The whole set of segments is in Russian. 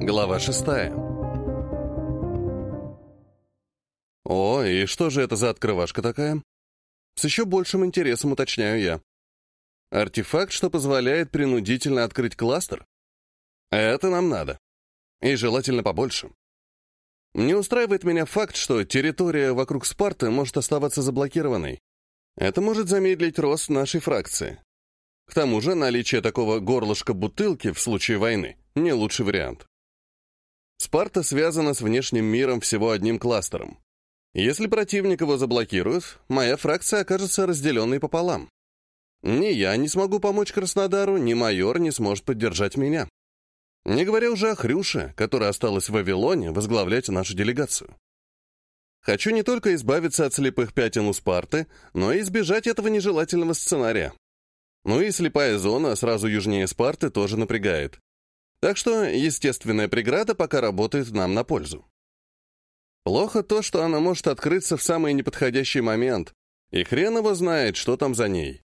Глава шестая. О, и что же это за открывашка такая? С еще большим интересом уточняю я. Артефакт, что позволяет принудительно открыть кластер? Это нам надо. И желательно побольше. Не устраивает меня факт, что территория вокруг Спарты может оставаться заблокированной. Это может замедлить рост нашей фракции. К тому же наличие такого горлышка бутылки в случае войны — не лучший вариант. Спарта связана с внешним миром всего одним кластером. Если противник его заблокирует, моя фракция окажется разделенной пополам. Ни я не смогу помочь Краснодару, ни майор не сможет поддержать меня. Не говоря уже о Хрюше, которая осталась в Вавилоне возглавлять нашу делегацию. Хочу не только избавиться от слепых пятен у Спарты, но и избежать этого нежелательного сценария. Ну и слепая зона сразу южнее Спарты тоже напрягает. Так что естественная преграда пока работает нам на пользу. Плохо то, что она может открыться в самый неподходящий момент, и хрен его знает, что там за ней.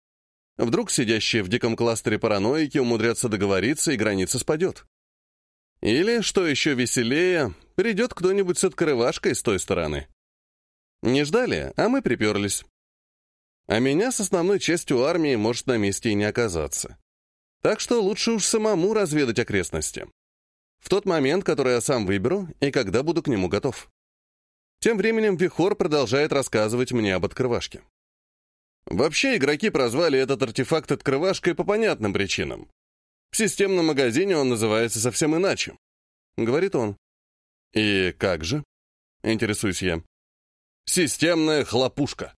Вдруг сидящие в диком кластере параноики умудрятся договориться, и граница спадет. Или, что еще веселее, придет кто-нибудь с открывашкой с той стороны. Не ждали, а мы приперлись. А меня с основной частью армии может на месте и не оказаться. Так что лучше уж самому разведать окрестности. В тот момент, который я сам выберу, и когда буду к нему готов. Тем временем Вихор продолжает рассказывать мне об открывашке. Вообще, игроки прозвали этот артефакт открывашкой по понятным причинам. В системном магазине он называется совсем иначе. Говорит он. И как же? Интересуюсь я. Системная хлопушка.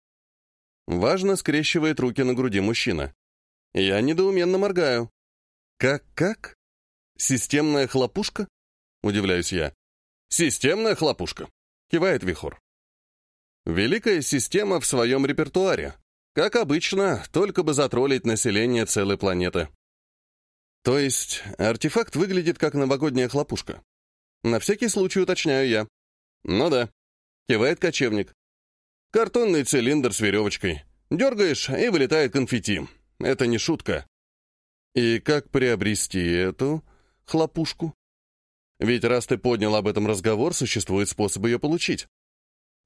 Важно скрещивает руки на груди мужчина. Я недоуменно моргаю. Как-как? Системная хлопушка? Удивляюсь я. Системная хлопушка. Кивает Вихор. Великая система в своем репертуаре. Как обычно, только бы затроллить население целой планеты. То есть артефакт выглядит как новогодняя хлопушка. На всякий случай уточняю я. Ну да. Кивает кочевник. Картонный цилиндр с веревочкой. Дергаешь, и вылетает конфетти. Это не шутка. И как приобрести эту хлопушку? Ведь раз ты поднял об этом разговор, существует способ ее получить.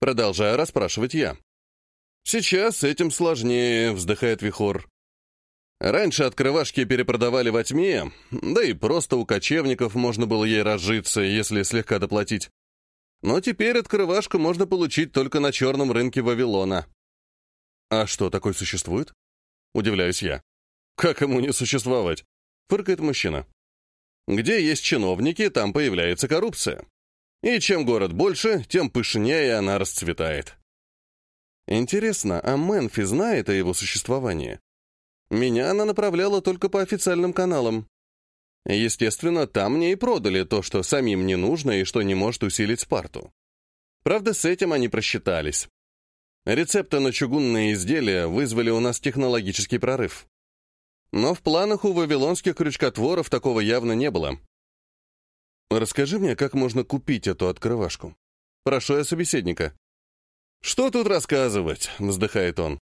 Продолжаю расспрашивать я. Сейчас этим сложнее, вздыхает Вихор. Раньше открывашки перепродавали во тьме, да и просто у кочевников можно было ей разжиться, если слегка доплатить. Но теперь открывашку можно получить только на черном рынке Вавилона. А что, такое существует? Удивляюсь я. Как ему не существовать? Фыркает мужчина. Где есть чиновники, там появляется коррупция. И чем город больше, тем пышнее она расцветает. Интересно, а Мэнфи знает о его существовании? Меня она направляла только по официальным каналам. Естественно, там мне и продали то, что самим не нужно и что не может усилить Спарту. Правда, с этим они просчитались. Рецепты на чугунные изделия вызвали у нас технологический прорыв. Но в планах у вавилонских крючкотворов такого явно не было. «Расскажи мне, как можно купить эту открывашку?» «Прошу я собеседника». «Что тут рассказывать?» — вздыхает он.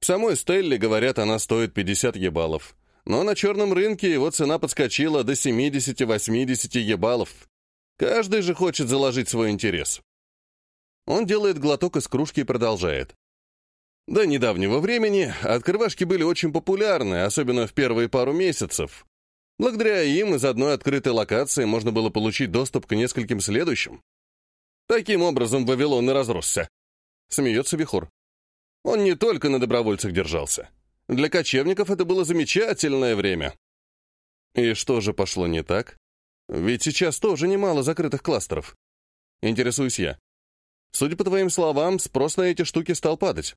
В самой Стелле, говорят, она стоит 50 ебалов. Но на черном рынке его цена подскочила до 70-80 ебалов. Каждый же хочет заложить свой интерес. Он делает глоток из кружки и продолжает. До недавнего времени открывашки были очень популярны, особенно в первые пару месяцев. Благодаря им из одной открытой локации можно было получить доступ к нескольким следующим. Таким образом Вавилон и разросся. Смеется Вихор. Он не только на добровольцах держался. Для кочевников это было замечательное время. И что же пошло не так? Ведь сейчас тоже немало закрытых кластеров. Интересуюсь я. Судя по твоим словам, спрос на эти штуки стал падать.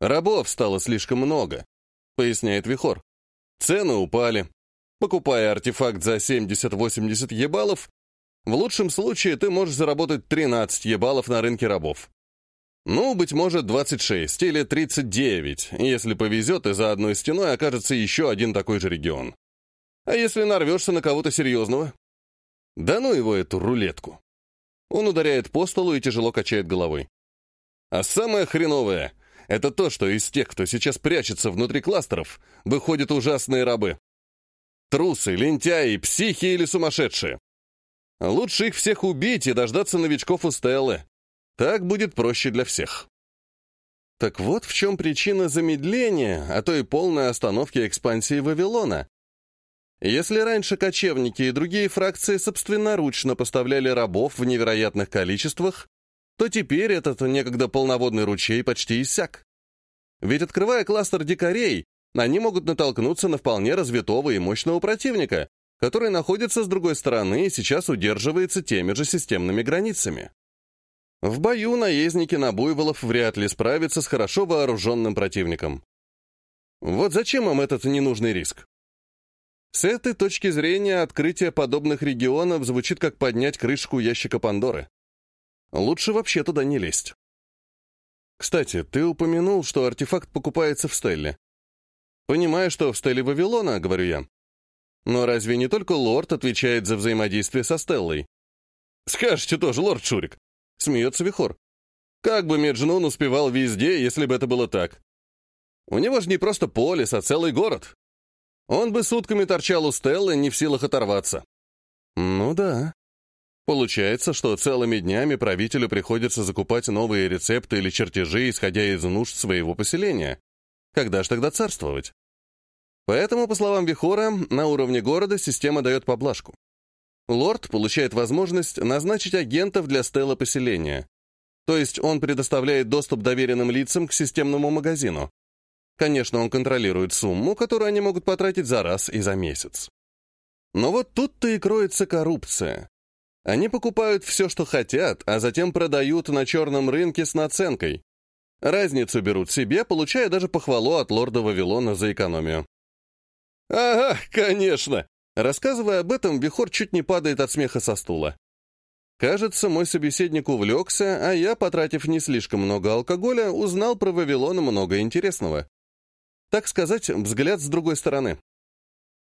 Рабов стало слишком много, поясняет Вихор. Цены упали. Покупая артефакт за 70-80 ебалов, в лучшем случае ты можешь заработать 13 ебалов на рынке рабов. Ну, быть может, 26 или 39, если повезет, и за одной стеной окажется еще один такой же регион. А если нарвешься на кого-то серьезного? Да ну его эту рулетку. Он ударяет по столу и тяжело качает головой. А самое хреновое — это то, что из тех, кто сейчас прячется внутри кластеров, выходят ужасные рабы. Трусы, лентяи, психи или сумасшедшие. Лучше их всех убить и дождаться новичков у Стеллы. Так будет проще для всех. Так вот в чем причина замедления, а то и полной остановки экспансии Вавилона. Если раньше кочевники и другие фракции собственноручно поставляли рабов в невероятных количествах, то теперь этот некогда полноводный ручей почти иссяк. Ведь открывая кластер дикарей, они могут натолкнуться на вполне развитого и мощного противника, который находится с другой стороны и сейчас удерживается теми же системными границами. В бою наездники на буйволов вряд ли справятся с хорошо вооруженным противником. Вот зачем им этот ненужный риск? С этой точки зрения открытие подобных регионов звучит как поднять крышку ящика Пандоры. Лучше вообще туда не лезть. Кстати, ты упомянул, что артефакт покупается в Стелле. Понимаю, что в Стелле Вавилона, говорю я. Но разве не только лорд отвечает за взаимодействие со Стеллой? Скажете тоже, лорд Шурик. Смеется Вихор. Как бы Меджнун успевал везде, если бы это было так? У него же не просто полис, а целый город. Он бы сутками торчал у Стеллы, не в силах оторваться. Ну да. Получается, что целыми днями правителю приходится закупать новые рецепты или чертежи, исходя из нужд своего поселения. Когда ж тогда царствовать? Поэтому, по словам Вихора, на уровне города система дает поблажку. Лорд получает возможность назначить агентов для стела поселения. То есть он предоставляет доступ доверенным лицам к системному магазину. Конечно, он контролирует сумму, которую они могут потратить за раз и за месяц. Но вот тут-то и кроется коррупция. Они покупают все, что хотят, а затем продают на черном рынке с наценкой. Разницу берут себе, получая даже похвалу от лорда Вавилона за экономию. «Ага, конечно!» Рассказывая об этом, Бихор чуть не падает от смеха со стула. Кажется, мой собеседник увлекся, а я, потратив не слишком много алкоголя, узнал про Вавилон много интересного. Так сказать, взгляд с другой стороны.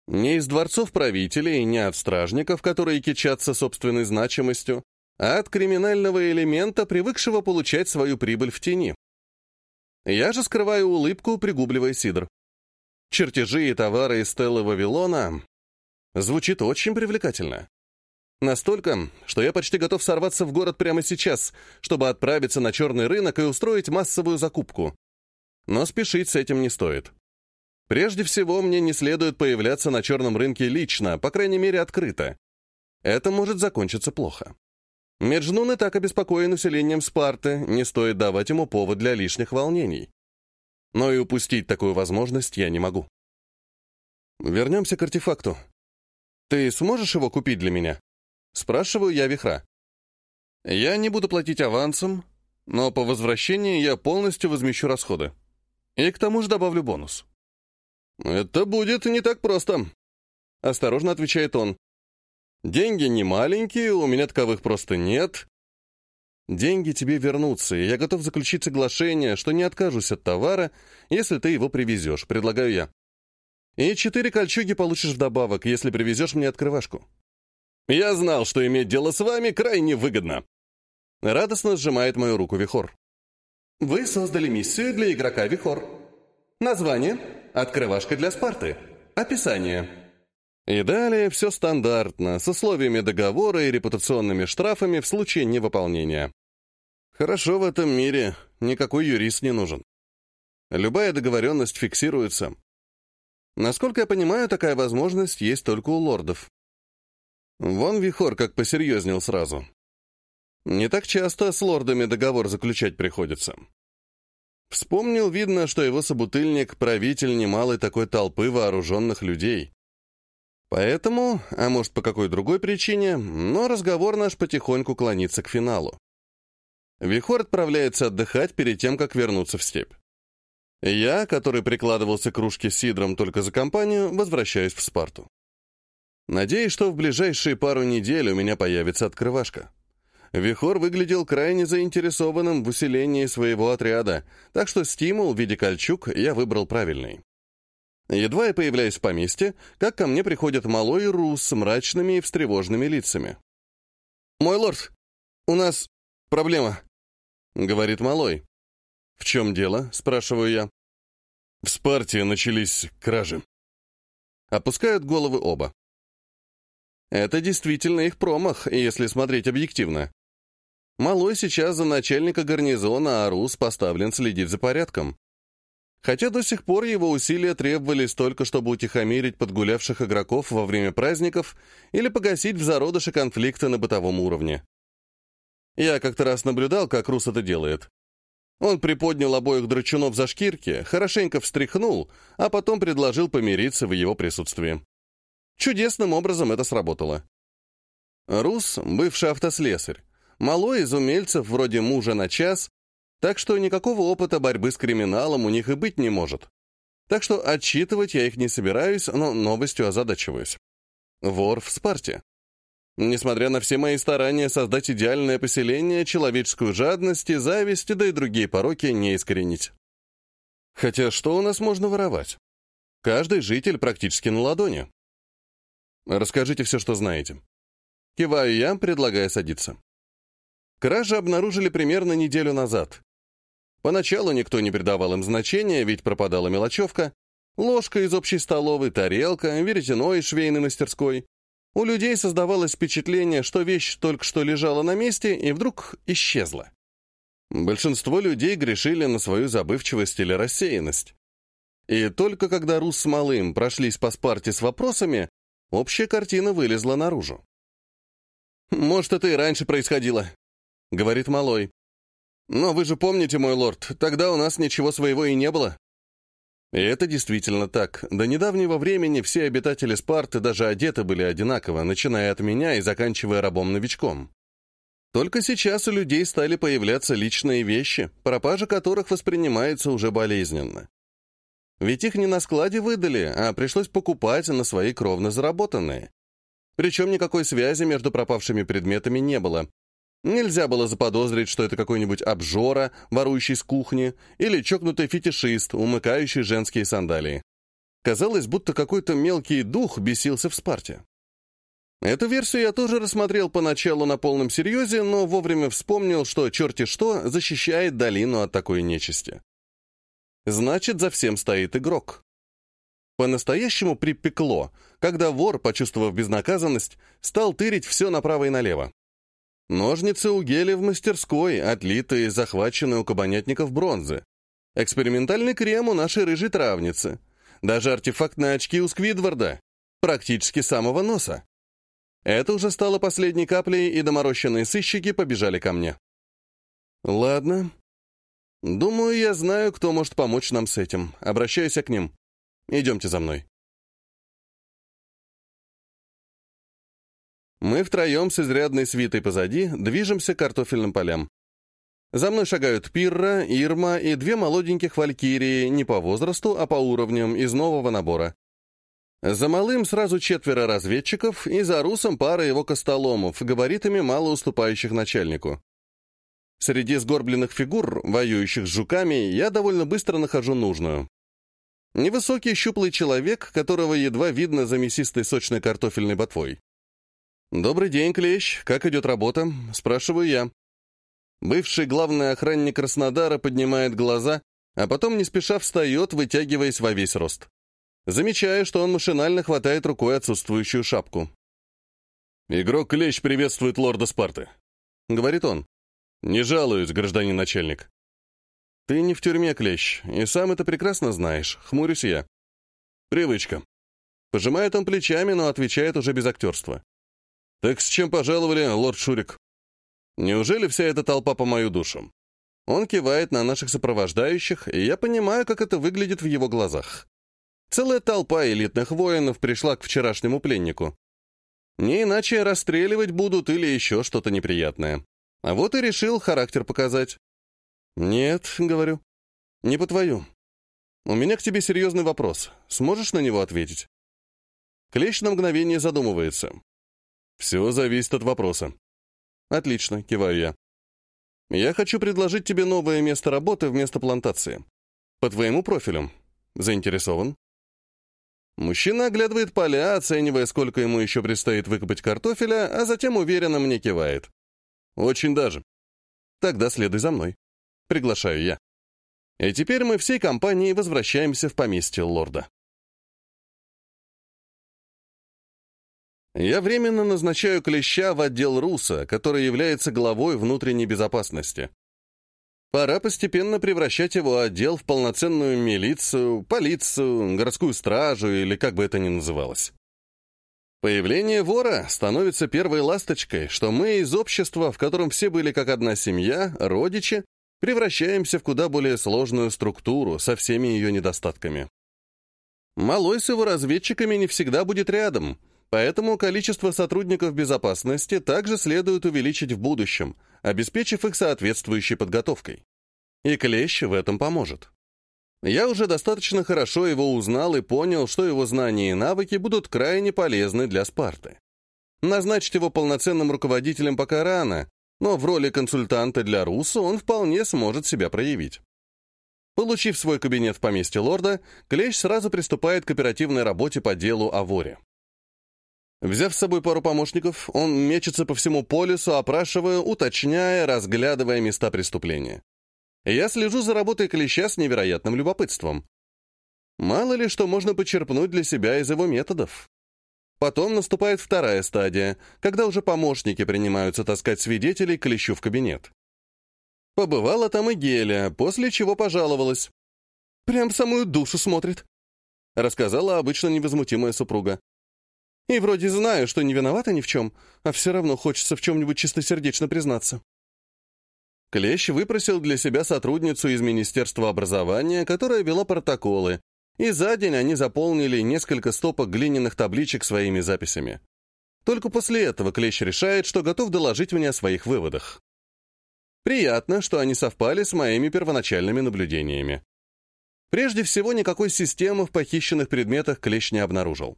Не из дворцов правителей, не от стражников, которые кичатся собственной значимостью, а от криминального элемента, привыкшего получать свою прибыль в тени. Я же скрываю улыбку, пригубливая сидр. Чертежи и товары из Стеллы Вавилона звучит очень привлекательно. Настолько, что я почти готов сорваться в город прямо сейчас, чтобы отправиться на черный рынок и устроить массовую закупку. Но спешить с этим не стоит. Прежде всего, мне не следует появляться на черном рынке лично, по крайней мере, открыто. Это может закончиться плохо. Меджнун и так обеспокоен населением Спарты, не стоит давать ему повод для лишних волнений. Но и упустить такую возможность я не могу. Вернемся к артефакту. Ты сможешь его купить для меня? Спрашиваю я Вихра. Я не буду платить авансом, но по возвращении я полностью возмещу расходы. И к тому же добавлю бонус. «Это будет не так просто», — осторожно отвечает он. «Деньги не маленькие, у меня таковых просто нет. Деньги тебе вернутся, и я готов заключить соглашение, что не откажусь от товара, если ты его привезешь, предлагаю я. И четыре кольчуги получишь вдобавок, если привезешь мне открывашку. Я знал, что иметь дело с вами крайне выгодно. Радостно сжимает мою руку Вихор. Вы создали миссию для игрока Вихор. Название — «Открывашка для Спарты». Описание — и далее все стандартно, с условиями договора и репутационными штрафами в случае невыполнения. Хорошо в этом мире, никакой юрист не нужен. Любая договоренность фиксируется. Насколько я понимаю, такая возможность есть только у лордов. Вон Вихор как посерьезнел сразу. Не так часто с лордами договор заключать приходится. Вспомнил, видно, что его собутыльник — правитель немалой такой толпы вооруженных людей. Поэтому, а может по какой другой причине, но разговор наш потихоньку клонится к финалу. Вихор отправляется отдыхать перед тем, как вернуться в степь. Я, который прикладывался к кружке с сидром только за компанию, возвращаюсь в Спарту. Надеюсь, что в ближайшие пару недель у меня появится открывашка. Вихор выглядел крайне заинтересованным в усилении своего отряда, так что стимул в виде кольчуг я выбрал правильный. Едва я появляюсь в поместье, как ко мне приходит малой Рус с мрачными и встревоженными лицами. «Мой лорд, у нас проблема», — говорит малой. «В чем дело?» — спрашиваю я. В Спарте начались кражи. Опускают головы оба. Это действительно их промах, если смотреть объективно. Малой сейчас за начальника гарнизона, а Рус поставлен следить за порядком. Хотя до сих пор его усилия требовались только, чтобы утихомирить подгулявших игроков во время праздников или погасить в зародыше конфликта на бытовом уровне. Я как-то раз наблюдал, как Рус это делает. Он приподнял обоих драчунов за шкирки, хорошенько встряхнул, а потом предложил помириться в его присутствии. Чудесным образом это сработало. Рус — бывший автослесарь, малой из умельцев вроде мужа на час, так что никакого опыта борьбы с криминалом у них и быть не может. Так что отчитывать я их не собираюсь, но новостью озадачиваюсь. Вор в Спарте. Несмотря на все мои старания создать идеальное поселение, человеческую жадность и зависть, да и другие пороки не искоренить. Хотя что у нас можно воровать? Каждый житель практически на ладони. Расскажите все, что знаете. Киваю я, предлагая садиться. Кражи обнаружили примерно неделю назад. Поначалу никто не придавал им значения, ведь пропадала мелочевка. Ложка из общей столовой, тарелка, веретено из швейной мастерской. У людей создавалось впечатление, что вещь только что лежала на месте и вдруг исчезла. Большинство людей грешили на свою забывчивость или рассеянность. И только когда Рус с Малым прошлись по Спарте с вопросами, общая картина вылезла наружу. «Может, это и раньше происходило», — говорит Малой. «Но вы же помните, мой лорд, тогда у нас ничего своего и не было». И это действительно так. До недавнего времени все обитатели Спарты даже одеты были одинаково, начиная от меня и заканчивая рабом-новичком. Только сейчас у людей стали появляться личные вещи, пропажа которых воспринимается уже болезненно. Ведь их не на складе выдали, а пришлось покупать на свои кровно заработанные. Причем никакой связи между пропавшими предметами не было, Нельзя было заподозрить, что это какой-нибудь обжора, ворующий с кухни, или чокнутый фетишист, умыкающий женские сандалии. Казалось, будто какой-то мелкий дух бесился в Спарте. Эту версию я тоже рассмотрел поначалу на полном серьезе, но вовремя вспомнил, что черти что защищает долину от такой нечисти. Значит, за всем стоит игрок. По-настоящему припекло, когда вор, почувствовав безнаказанность, стал тырить все направо и налево. Ножницы у Гели в мастерской, отлитые и захваченные у кабанятников бронзы. Экспериментальный крем у нашей рыжей травницы. Даже артефактные очки у Сквидварда. Практически самого носа. Это уже стало последней каплей, и доморощенные сыщики побежали ко мне. Ладно. Думаю, я знаю, кто может помочь нам с этим. Обращаюсь к ним. Идемте за мной. Мы втроем с изрядной свитой позади движемся к картофельным полям. За мной шагают Пирра, Ирма и две молоденьких валькирии не по возрасту, а по уровням из нового набора. За малым сразу четверо разведчиков и за русом пара его костоломов, габаритами мало уступающих начальнику. Среди сгорбленных фигур, воюющих с жуками, я довольно быстро нахожу нужную. Невысокий щуплый человек, которого едва видно за мясистой сочной картофельной ботвой. «Добрый день, Клещ. Как идет работа?» — спрашиваю я. Бывший главный охранник Краснодара поднимает глаза, а потом не спеша встает, вытягиваясь во весь рост. Замечаю, что он машинально хватает рукой отсутствующую шапку. «Игрок Клещ приветствует лорда Спарты», — говорит он. «Не жалуюсь, гражданин начальник». «Ты не в тюрьме, Клещ, и сам это прекрасно знаешь», — хмурюсь я. «Привычка». Пожимает он плечами, но отвечает уже без актерства. «Так с чем пожаловали, лорд Шурик?» «Неужели вся эта толпа по мою душу?» Он кивает на наших сопровождающих, и я понимаю, как это выглядит в его глазах. Целая толпа элитных воинов пришла к вчерашнему пленнику. Не иначе расстреливать будут или еще что-то неприятное. А вот и решил характер показать. «Нет», — говорю, — «не по твою. У меня к тебе серьезный вопрос. Сможешь на него ответить?» Клещ на мгновение задумывается. Все зависит от вопроса. Отлично, киваю я. Я хочу предложить тебе новое место работы вместо плантации. По твоему профилю. Заинтересован? Мужчина оглядывает поля, оценивая, сколько ему еще предстоит выкопать картофеля, а затем уверенно мне кивает. Очень даже. Тогда следуй за мной. Приглашаю я. И теперь мы всей компанией возвращаемся в поместье лорда. Я временно назначаю Клеща в отдел РУСа, который является главой внутренней безопасности. Пора постепенно превращать его отдел в полноценную милицию, полицию, городскую стражу или как бы это ни называлось. Появление вора становится первой ласточкой, что мы из общества, в котором все были как одна семья, родичи, превращаемся в куда более сложную структуру со всеми ее недостатками. Малой с его разведчиками не всегда будет рядом, Поэтому количество сотрудников безопасности также следует увеличить в будущем, обеспечив их соответствующей подготовкой. И Клещ в этом поможет. Я уже достаточно хорошо его узнал и понял, что его знания и навыки будут крайне полезны для Спарты. Назначить его полноценным руководителем пока рано, но в роли консультанта для Руссо он вполне сможет себя проявить. Получив свой кабинет в поместье лорда, Клещ сразу приступает к оперативной работе по делу о воре. Взяв с собой пару помощников, он мечется по всему полюсу, опрашивая, уточняя, разглядывая места преступления. Я слежу за работой Клеща с невероятным любопытством. Мало ли что можно почерпнуть для себя из его методов. Потом наступает вторая стадия, когда уже помощники принимаются таскать свидетелей к Клещу в кабинет. Побывала там и Геля, после чего пожаловалась. «Прям в самую душу смотрит», — рассказала обычно невозмутимая супруга. И вроде знаю, что не виновата ни в чем, а все равно хочется в чем-нибудь чистосердечно признаться. Клещ выпросил для себя сотрудницу из Министерства образования, которая вела протоколы, и за день они заполнили несколько стопок глиняных табличек своими записями. Только после этого Клещ решает, что готов доложить мне о своих выводах. Приятно, что они совпали с моими первоначальными наблюдениями. Прежде всего, никакой системы в похищенных предметах Клещ не обнаружил.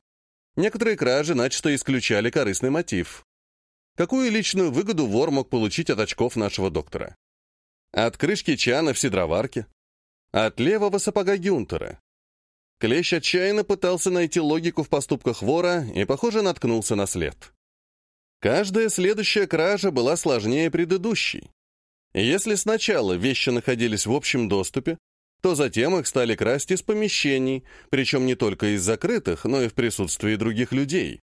Некоторые кражи начисто исключали корыстный мотив. Какую личную выгоду вор мог получить от очков нашего доктора? От крышки чана в сидроварке? От левого сапога Гюнтера? Клещ отчаянно пытался найти логику в поступках вора и, похоже, наткнулся на след. Каждая следующая кража была сложнее предыдущей. Если сначала вещи находились в общем доступе, то затем их стали красть из помещений, причем не только из закрытых, но и в присутствии других людей.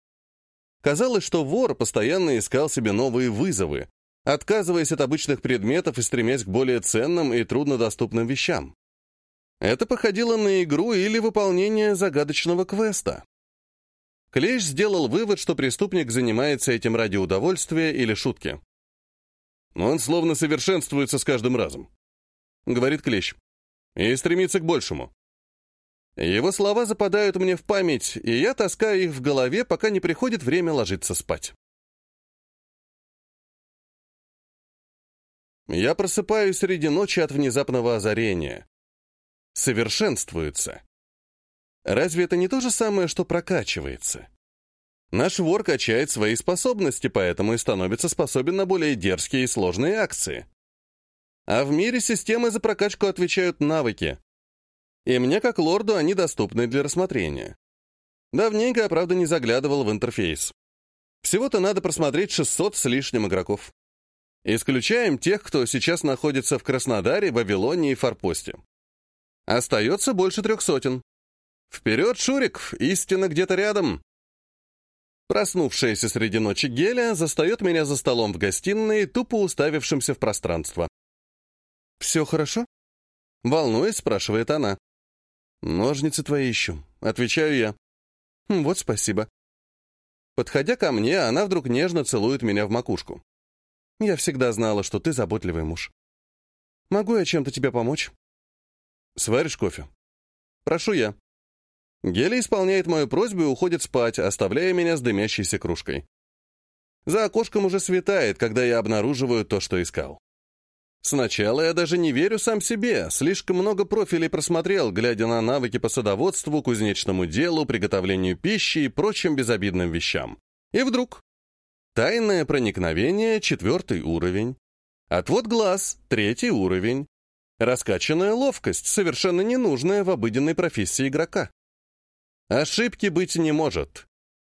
Казалось, что вор постоянно искал себе новые вызовы, отказываясь от обычных предметов и стремясь к более ценным и труднодоступным вещам. Это походило на игру или выполнение загадочного квеста. Клещ сделал вывод, что преступник занимается этим ради удовольствия или шутки. «Но он словно совершенствуется с каждым разом», — говорит Клещ и стремиться к большему. Его слова западают мне в память, и я таскаю их в голове, пока не приходит время ложиться спать. Я просыпаюсь среди ночи от внезапного озарения. Совершенствуется. Разве это не то же самое, что прокачивается? Наш вор качает свои способности, поэтому и становится способен на более дерзкие и сложные акции. А в мире системы за прокачку отвечают навыки. И мне, как лорду, они доступны для рассмотрения. Давненько я, правда, не заглядывал в интерфейс. Всего-то надо просмотреть 600 с лишним игроков. Исключаем тех, кто сейчас находится в Краснодаре, Вавилоне и Форпосте. Остается больше трех сотен. Вперед, Шурик, истина где-то рядом. Проснувшаяся среди ночи Геля застает меня за столом в гостиной, тупо уставившимся в пространство. «Все хорошо?» Волнуясь, спрашивает она. «Ножницы твои ищу», — отвечаю я. «Хм, «Вот спасибо». Подходя ко мне, она вдруг нежно целует меня в макушку. «Я всегда знала, что ты заботливый муж. Могу я чем-то тебе помочь?» «Сваришь кофе?» «Прошу я». Геля исполняет мою просьбу и уходит спать, оставляя меня с дымящейся кружкой. За окошком уже светает, когда я обнаруживаю то, что искал. Сначала я даже не верю сам себе, слишком много профилей просмотрел, глядя на навыки по садоводству, кузнечному делу, приготовлению пищи и прочим безобидным вещам. И вдруг... Тайное проникновение — четвертый уровень. Отвод глаз — третий уровень. Раскачанная ловкость, совершенно ненужная в обыденной профессии игрока. Ошибки быть не может.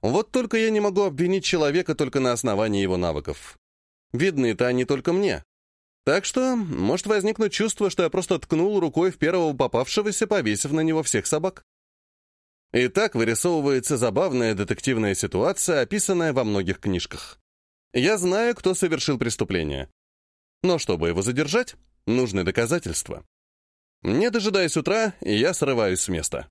Вот только я не могу обвинить человека только на основании его навыков. Видны-то они только мне. Так что может возникнуть чувство, что я просто ткнул рукой в первого попавшегося, повесив на него всех собак. И так вырисовывается забавная детективная ситуация, описанная во многих книжках. Я знаю, кто совершил преступление. Но чтобы его задержать, нужны доказательства. Не дожидаясь утра, я срываюсь с места.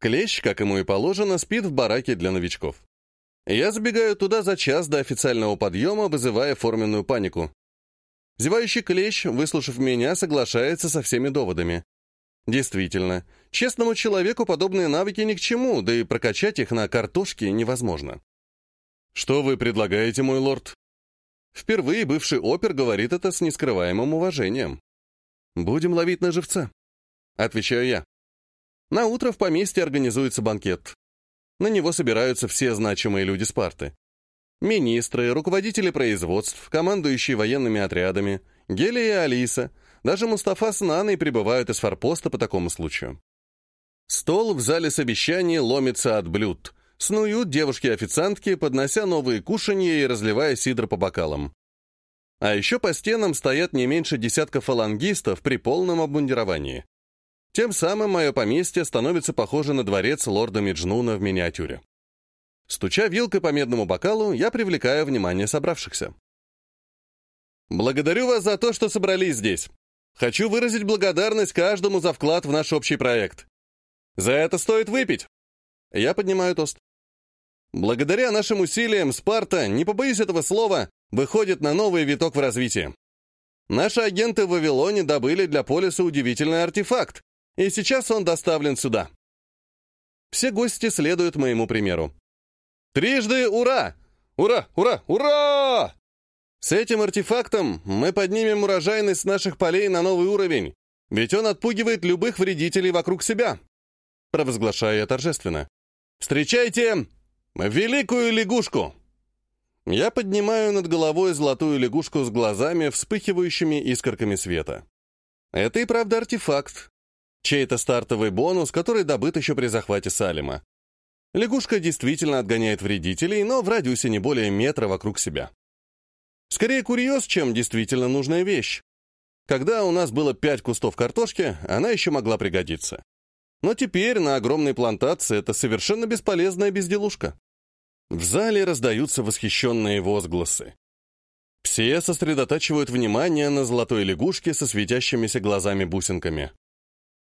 Клещ, как ему и положено, спит в бараке для новичков. Я забегаю туда за час до официального подъема, вызывая форменную панику. Зевающий клещ, выслушав меня, соглашается со всеми доводами. Действительно, честному человеку подобные навыки ни к чему, да и прокачать их на картошке невозможно. «Что вы предлагаете, мой лорд?» Впервые бывший опер говорит это с нескрываемым уважением. «Будем ловить на живца», — отвечаю я. На утро в поместье организуется банкет. На него собираются все значимые люди Спарты. Министры, руководители производств, командующие военными отрядами, Гелия и Алиса, даже Мустафа с Наной прибывают из форпоста по такому случаю. Стол в зале совещаний ломится от блюд. Снуют девушки-официантки, поднося новые кушанья и разливая сидр по бокалам. А еще по стенам стоят не меньше десятка фалангистов при полном обмундировании. Тем самым мое поместье становится похоже на дворец лорда Меджнуна в миниатюре. Стуча вилкой по медному бокалу, я привлекаю внимание собравшихся. «Благодарю вас за то, что собрались здесь. Хочу выразить благодарность каждому за вклад в наш общий проект. За это стоит выпить!» Я поднимаю тост. Благодаря нашим усилиям Спарта, не побоюсь этого слова, выходит на новый виток в развитии. Наши агенты в Вавилоне добыли для Полиса удивительный артефакт, и сейчас он доставлен сюда. Все гости следуют моему примеру. Трижды ура! Ура! Ура! Ура! С этим артефактом мы поднимем урожайность наших полей на новый уровень, ведь он отпугивает любых вредителей вокруг себя. Провозглашаю я торжественно. Встречайте великую лягушку! Я поднимаю над головой золотую лягушку с глазами, вспыхивающими искорками света. Это и правда артефакт, Чей-то стартовый бонус, который добыт еще при захвате Салима. Лягушка действительно отгоняет вредителей, но в радиусе не более метра вокруг себя. Скорее курьез, чем действительно нужная вещь. Когда у нас было пять кустов картошки, она еще могла пригодиться. Но теперь на огромной плантации это совершенно бесполезная безделушка. В зале раздаются восхищенные возгласы. Все сосредотачивают внимание на золотой лягушке со светящимися глазами-бусинками.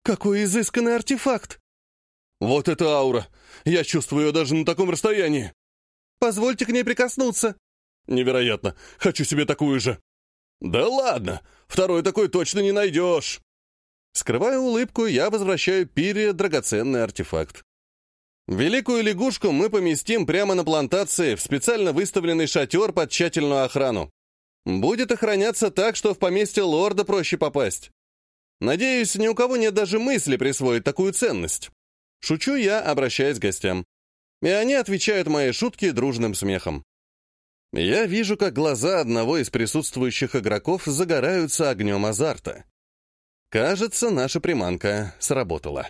Какой изысканный артефакт! Вот это аура! Я чувствую ее даже на таком расстоянии. Позвольте к ней прикоснуться. Невероятно. Хочу себе такую же. Да ладно, второй такой точно не найдешь. Скрывая улыбку, я возвращаю Пире драгоценный артефакт. Великую лягушку мы поместим прямо на плантации в специально выставленный шатер под тщательную охрану. Будет охраняться так, что в поместье лорда проще попасть. Надеюсь, ни у кого нет даже мысли присвоить такую ценность. Шучу я, обращаясь к гостям. И они отвечают мои шутки дружным смехом. Я вижу, как глаза одного из присутствующих игроков загораются огнем азарта. Кажется, наша приманка сработала.